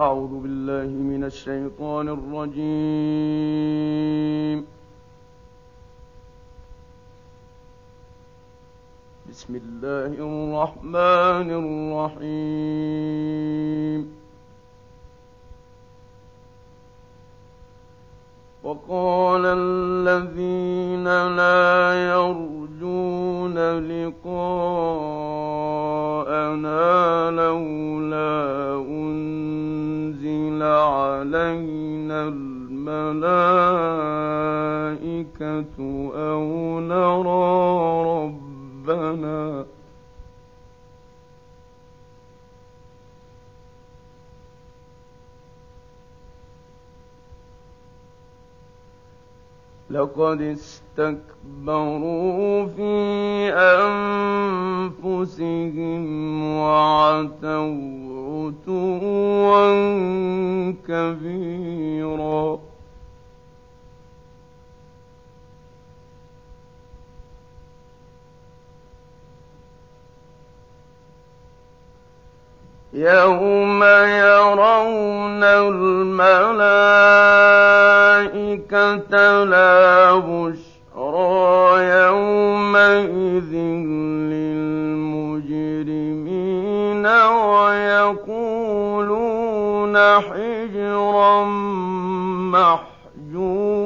أعوذ بالله من الشيطان الرجيم. بسم الله الرحمن الرحيم. وقال الذين لا يرجون لقاءنا لولا أنزل علينا الملائكة أو نرى ربنا. لقد استكبروا في أنفسهم وعتوا عتوا كبيرا يوم يرون الملائكة لا يومئذ للمجرمين ويقولون حجرا محجورا.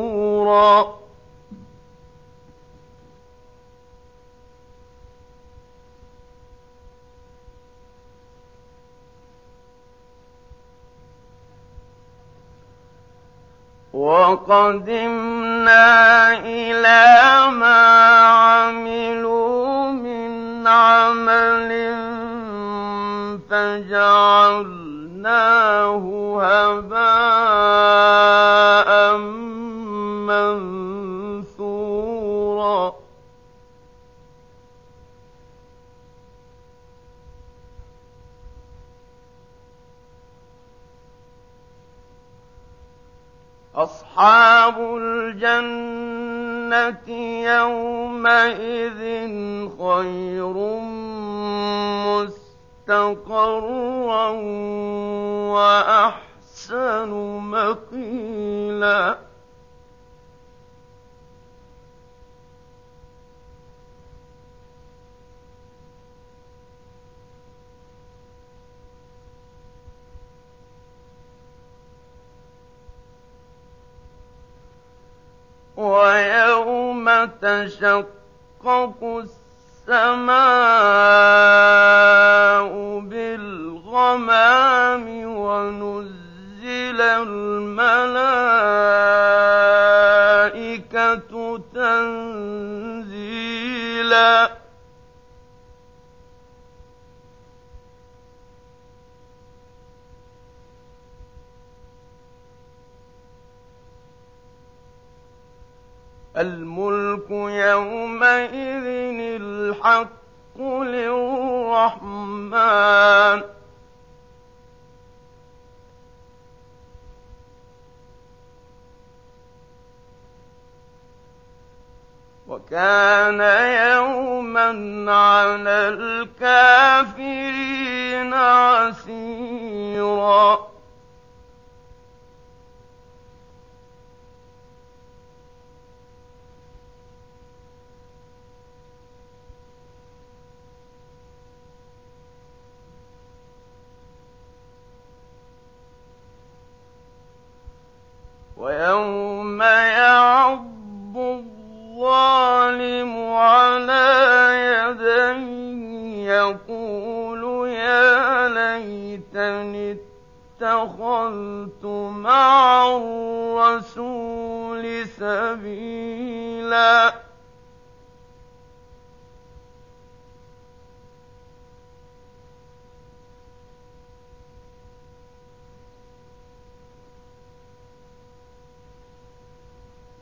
وقدمنا يومئذ خير مستقرا وأحسن مقيلا ويوم تشقق السماء للرحمن وكان يوما على الكافرين عسيرا. ويوم يعض الظالم على يديه يقول يا ليتني اتخذت مع الرسول سبيلا.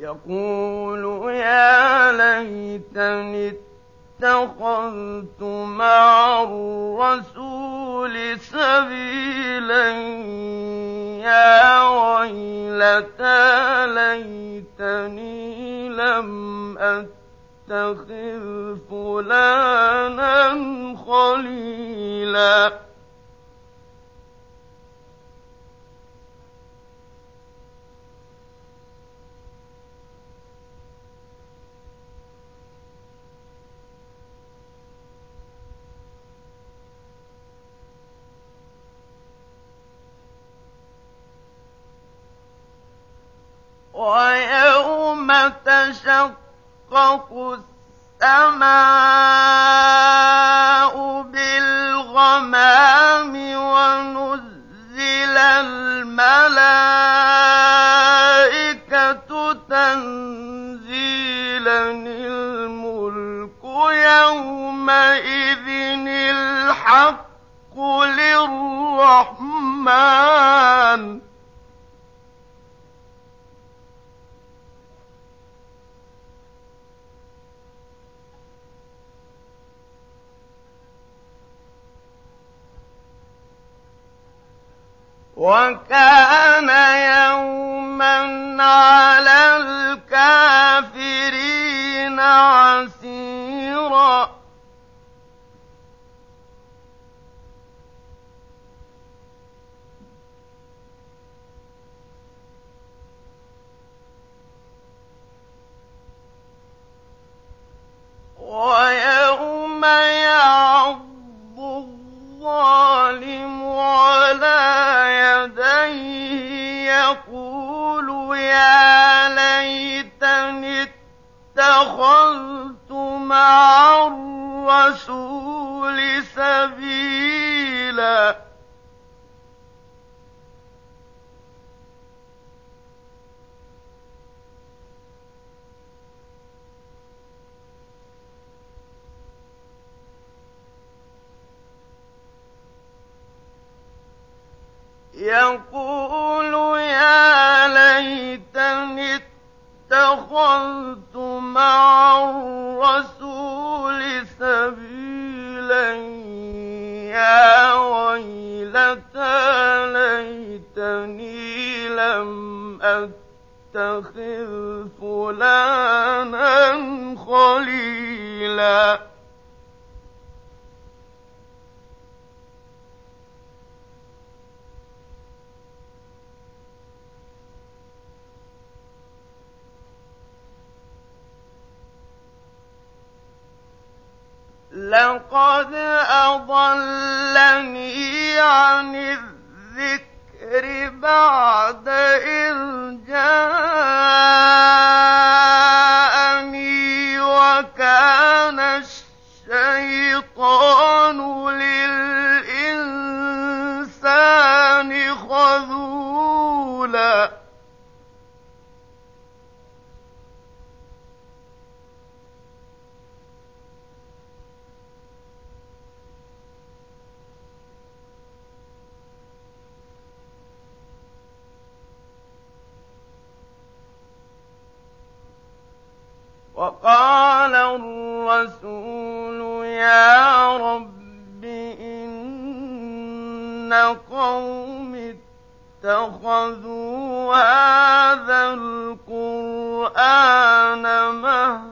يقول يا ليتني اتخذت مع الرسول سبيلا يا ويلتى ليتني لم أتخذ فلانا خليلا ويوم تشقق السماء بالغمام ونزل يقول يا ليتني اتخذت مع الرسول سبيلا. يا ويلتى ليتني لم أتخذ فلانا خليلا. لقد أضلني عن الذكر بعد إذ جاءني وقال الرسول يا رب إن قوم اتخذوا هذا القرآن مهجورا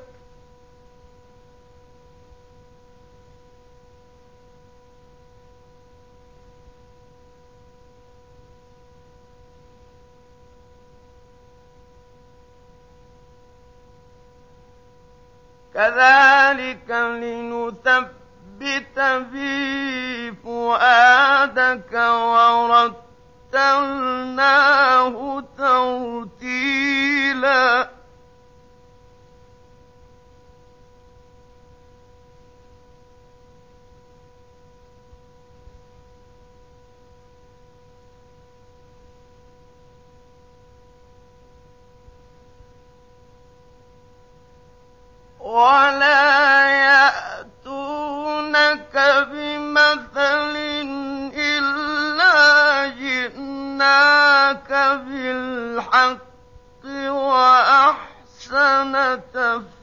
كذلك لنثبت نثبت به فؤادك ورتلناه ترتيلا. ولا يأتونك بمثل إلا جئناك بالحق وأحسن تفسيرا.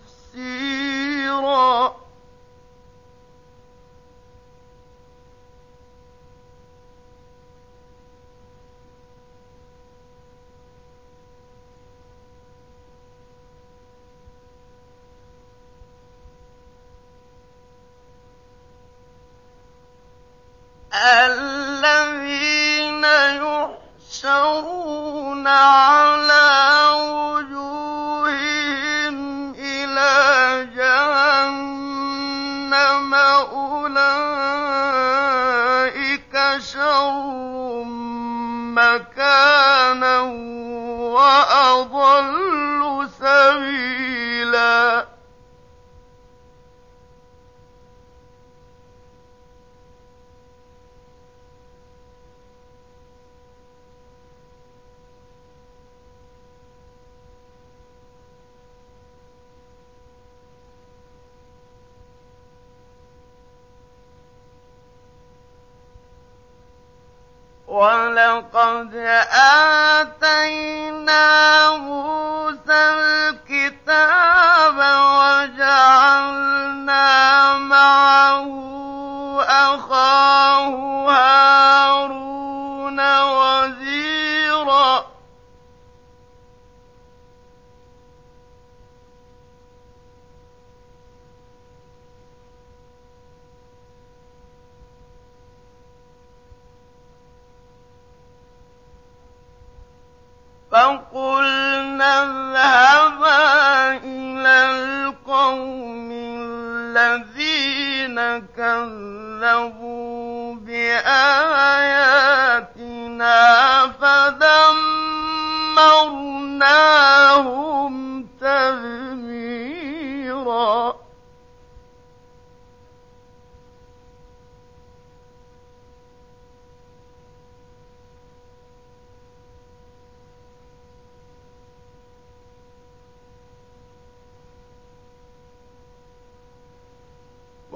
أَخَاهُ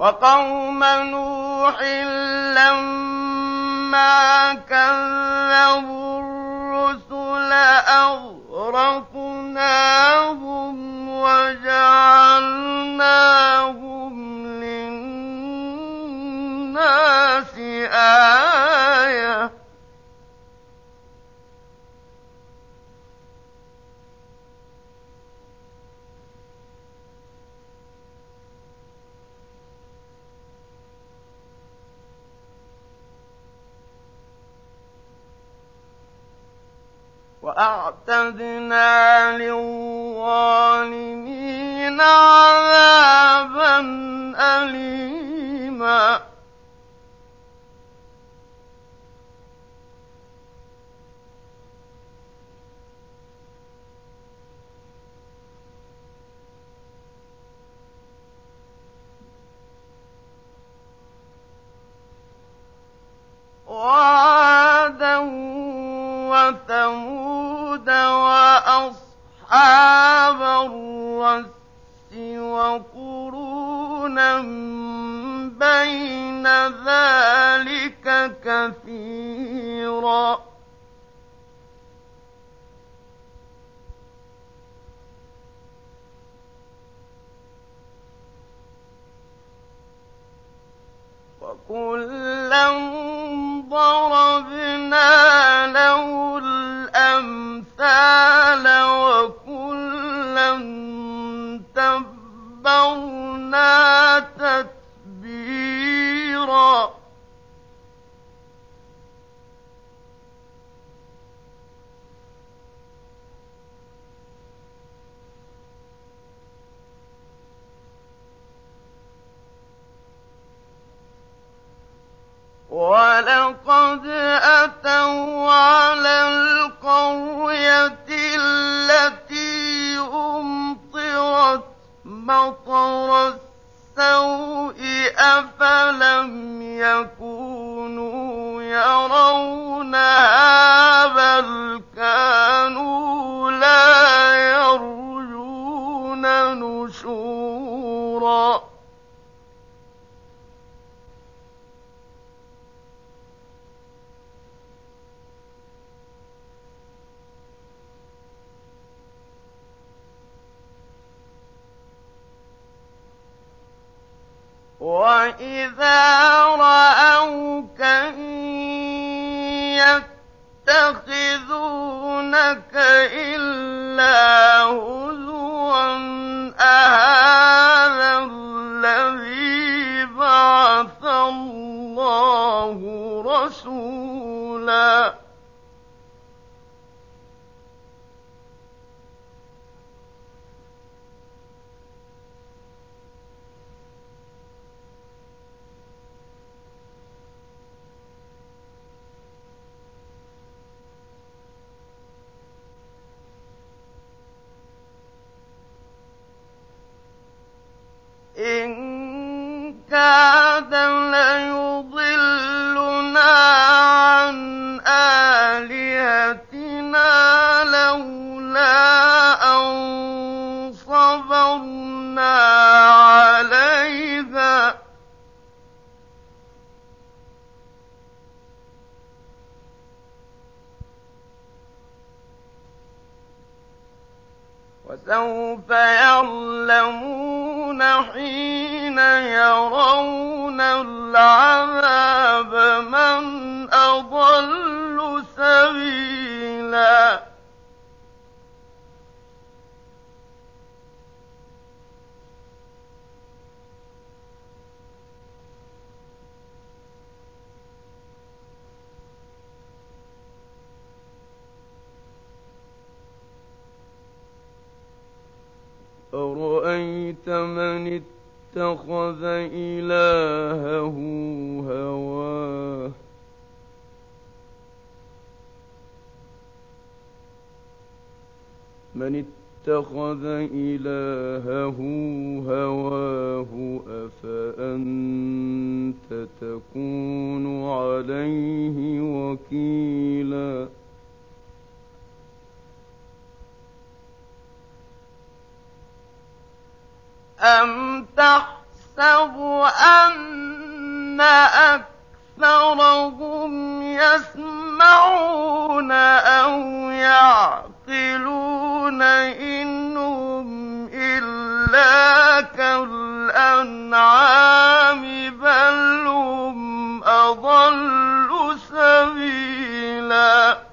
وَقَوْمَ نُوحٍ لَّمَّا كَذَّبُوا وَأَعْتَدْنَا لِلظَّالِمِينَ عَذَابًا أَلِيمًا. وَأَصْحَابَ الرَّسِّ وَقُرُونًا بَيْنَ ذَٰلِكَ كَثِيرًا. وَكُلًّا تَبَّرْنَا تَتْبِيرًا من اتخذ إلهه هواه. من اتخذ إلهه هواه أفأنت تكون عليه وكيلاً؟ أم تحسب أن أكثرهم يسمعون أو يعقلون إنهم إلا كالأنعام بل هم أضل سبيلاً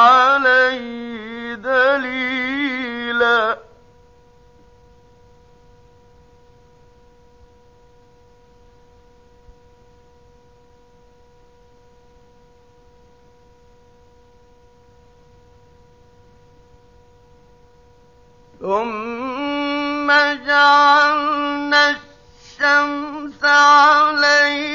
عليه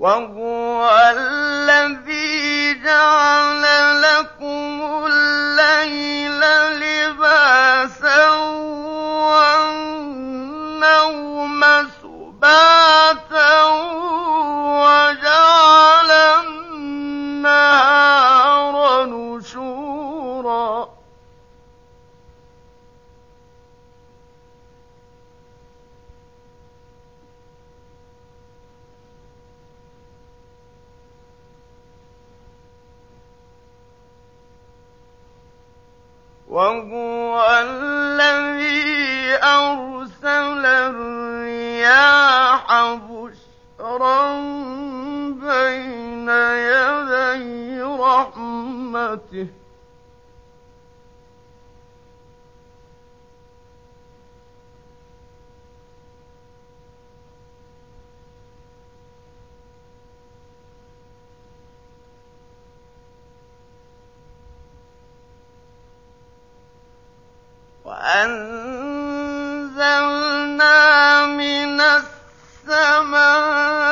وهو الذي جعل لكم الليل وهو الذي أرسل الرياح وأنزلنا من السماء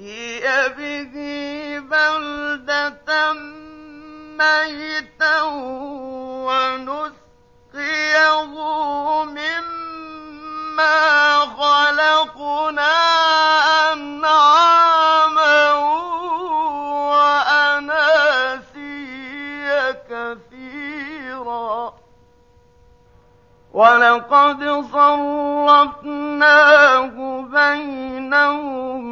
لنحيي به بلدة ميتا ونسقيه مما خلقنا أنعاما وأناسيا كثيرا. ولقد صرفناه بينهم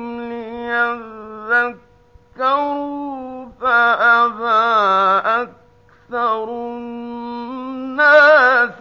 ليذكروا فأبى أكثر الناس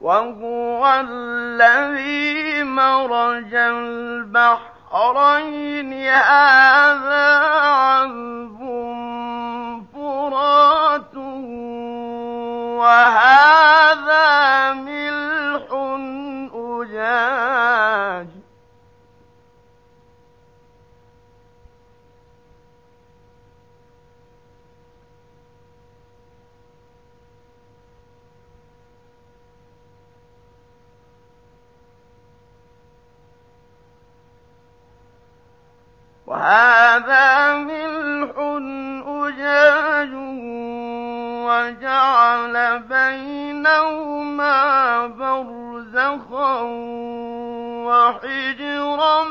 وهو الذي مرج البحرين. هذا عذب فرات وهذا ملح أجاج. وهذا ملح أجاج وجعل بينهما برزخا وحجرا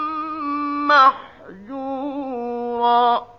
محجورا.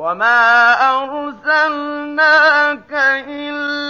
وما أرسلناك إلا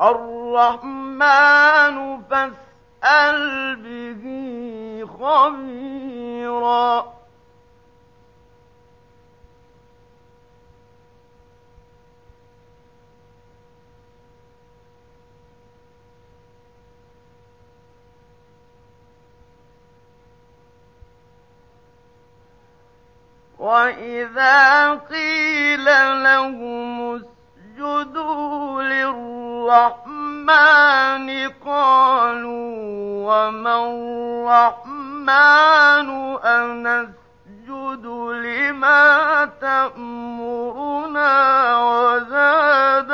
الرحمن فاسأل به خبيرا. وإذا قيل لهم للرحمن قالوا وما الرحمن أنسجد لما تأمرنا وزادهم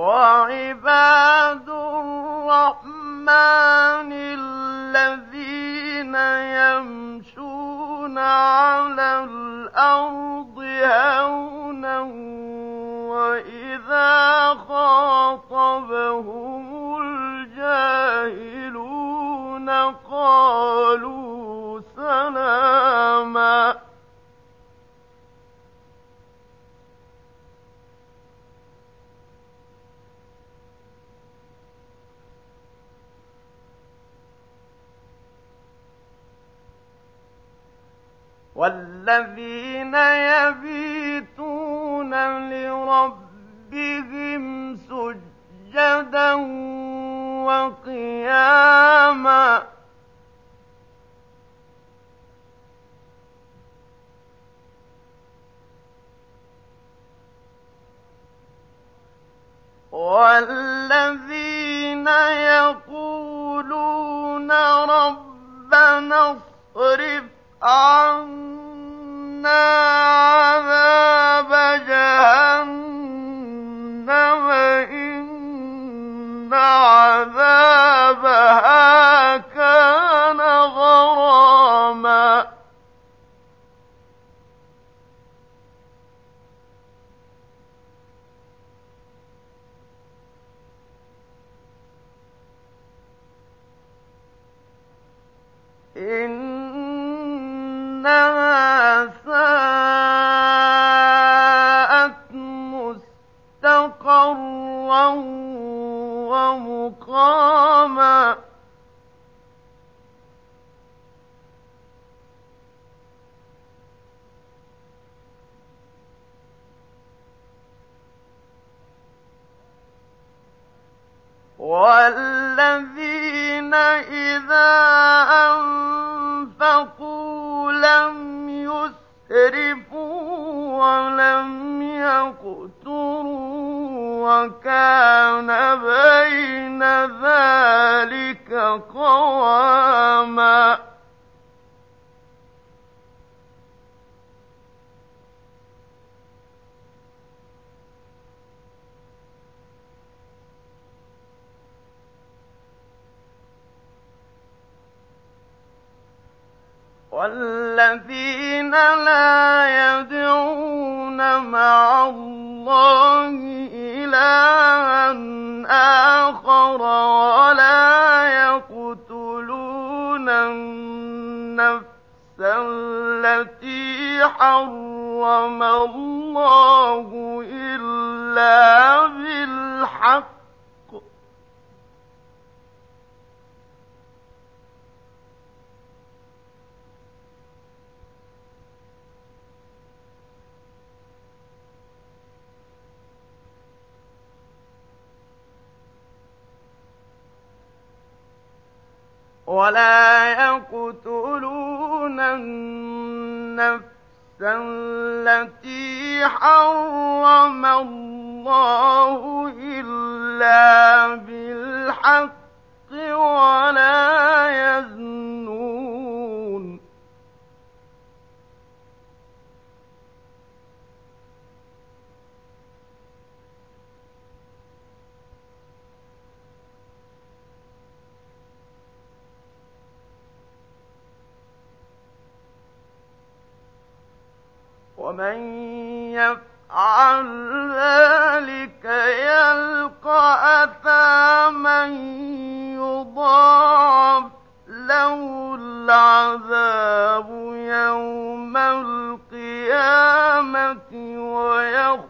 وعباد الرحمن الذين يمشون على الأرض هونا وإذا خاطبهم الجاهلون قالوا سلاما والذين يبيتون لربهم سجدا وقياما والذين يقولون ربنا اصرف عنا عذابها وكان بين ذلك قواما. والذين لا يدعون مع الله آخر ولا يقتلون النفس التي حرم الله إلا بالحق. ولا يقتلون النفس التي حرم الله إلا بالحق ولا يزنون ومن يفعل ذلك يلقى أثاما يضاعف له العذاب يوم القيامة ويخلد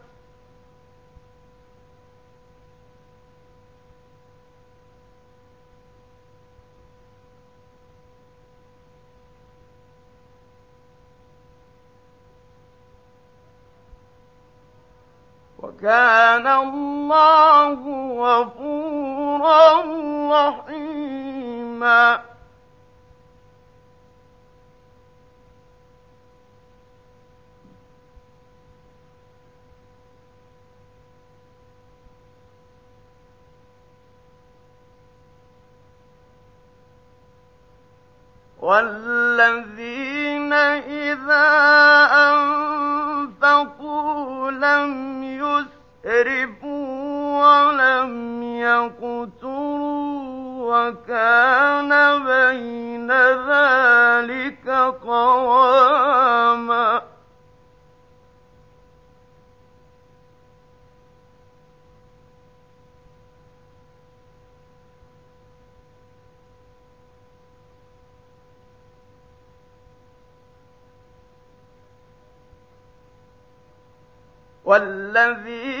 وكان الله غفورا رحيما. والذين إذا يسرفوا ولم يقتروا وكان بين ذلك قواما والذين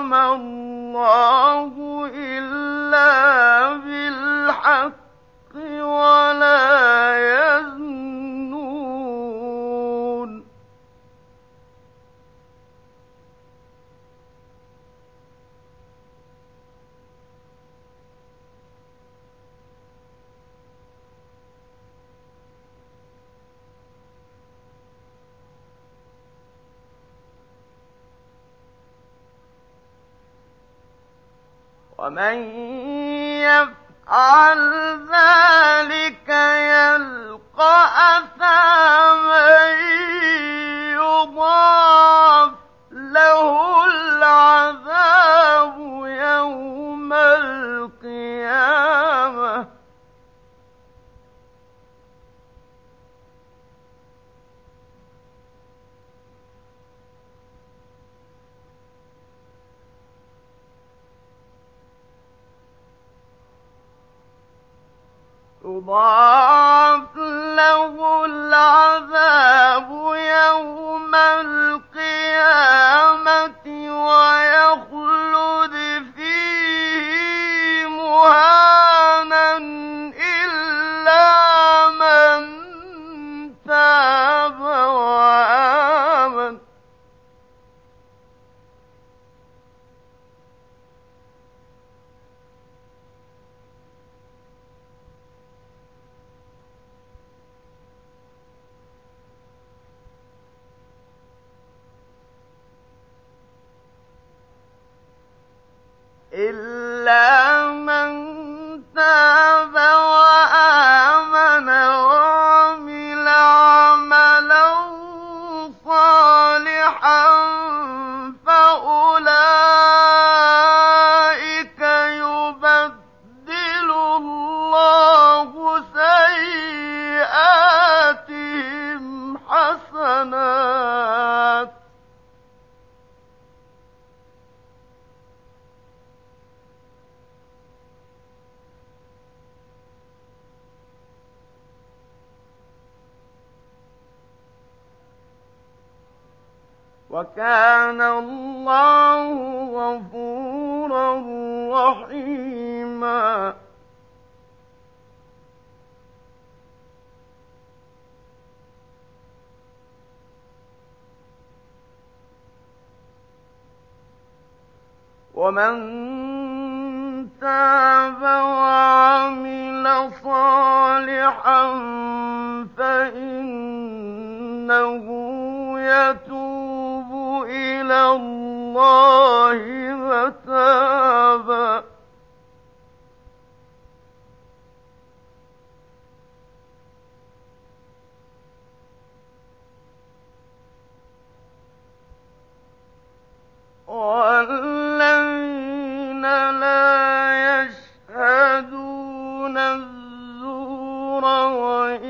حرم الله إلا بالحق ولا ومن يفعل ذلك يلقى أثاما يضاعف له العذاب وكان الله غفورا رحيما. ومن تاب وعمل صالحا فإنه يتوب إلى الله متابا والذين لا يشهدون الزور وإذا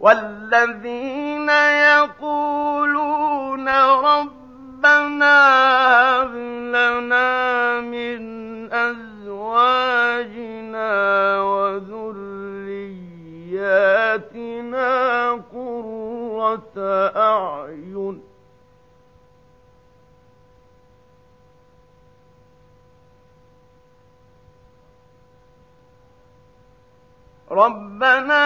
والذين يقولون ربنا هب لنا من أزواجنا وذرياتنا قرة أعين ربنا